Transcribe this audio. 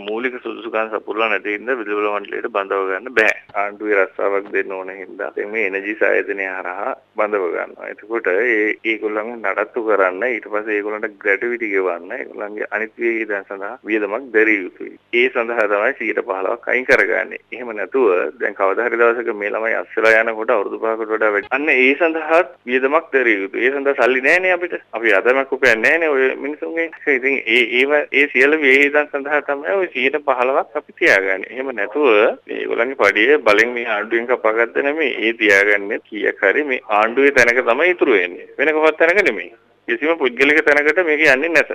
මූලික සුදුසුකම් සපුරලා නැති හින්දා විදුලි මණ්ඩලයට බඳව ගන්න බෑ. ආණ්ඩුවේ රස්සාවක් දෙන්න ඕන හින්දා මේ එනර්ජි සායතනය හරහා බඳව ගන්නවා. එතකොට ඒ ඒගොල්ලන් නඩත්තු කරන්න ඊට පස්සේ ඒගොල්ලන්ට ග්‍රැටුවිටි ගෙවන්න ඒගොල්ලන්ගේ අනිත් වියදම් සඳහා වියදමක් දැරිය යුතුයි. ඒ සඳහා තමයි 115ක් අයින් කරගන්නේ. එහෙම නැතුව දැන් කවදා හරි දවසක මේ ළමයි අස්සලා යනකොට අවුරුදු පහකට වඩා වැඩි. අන්න ඒ සඳහා වියදමක් දැරිය යුතුයි. ඒ සඳහා සල්ලි නැහැනේ අපිට. අපි අදමක් උපයන්නේ නැහැනේ ඔය මිනිසුන්ගේ. ඉතින් ඒ ඒව ඒ සියලු වියදම් සඳහා තමයි ඔය 115ක් අපි තියාගන්නේ. එහෙම නැතුව මේගොල්ලන්ගේ පඩිය බලෙන් මේ ආණ්ඩුවෙන් කපාගත්ත නෙමෙයි. ඒ තියාගන්නේ කීයක් හරි මේ ආණ්ඩුවේ තැනක තමයි ඉතුරු වෙන්නේ. වෙන කොහොමද තැනක නෙමෙයි. කිසිම පුද්ගලික තැනකට මේක යන්නේ නැත.